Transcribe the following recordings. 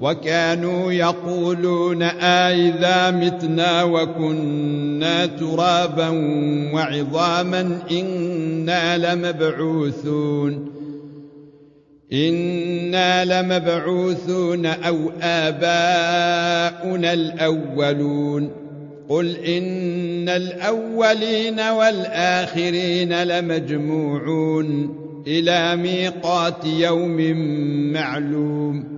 وكانوا يقولون آئذا متنا وكنا ترابا وعظاما إنا لمبعوثون إنا لمبعوثون أو آباؤنا الأولون قل إن الأولين والآخرين لمجموعون إلى ميقات يوم معلوم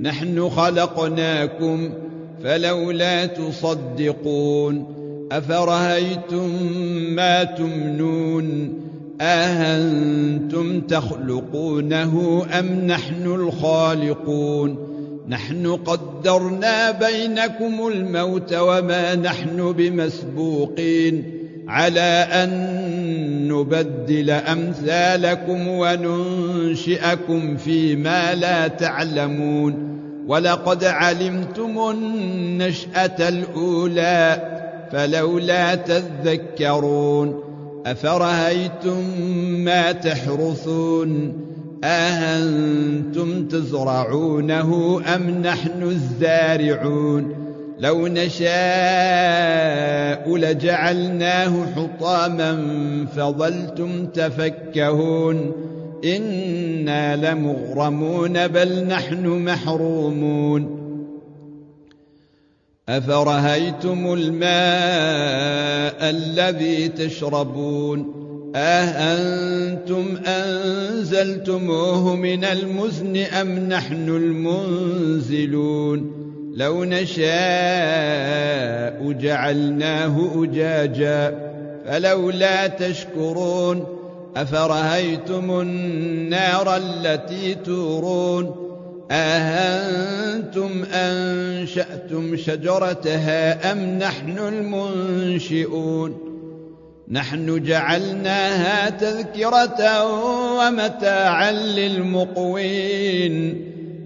نحن خلقناكم فلولا تصدقون أفرهيتم ما تمنون أهنتم تخلقونه أم نحن الخالقون نحن قدرنا بينكم الموت وما نحن بمسبوقين على أن نبدل أمثالكم وننشئكم فيما لا تعلمون. ولقد علمتم النشأة الأولى فلولا تذكرون. أفرهيتم ما تحرثون؟ أأنتم تزرعونه أم نحن الزارعون؟ لو نشاء لجعلناه حطاما فظلتم تفكهون إنا لمغرمون بل نحن محرومون أفرهيتم الماء الذي تشربون أأنتم أنزلتموه من المزن أم نحن المنزلون لو نشاء جعلناه أجاجا فلولا تشكرون أفرهيتم النار التي تورون؟ أهنتم أنشأتم شجرتها أم نحن المنشئون؟ نحن جعلناها تذكرة ومتاعا للمقوين.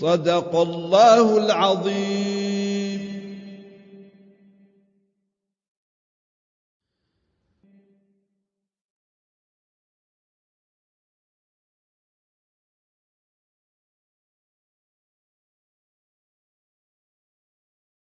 صدق الله العظيم.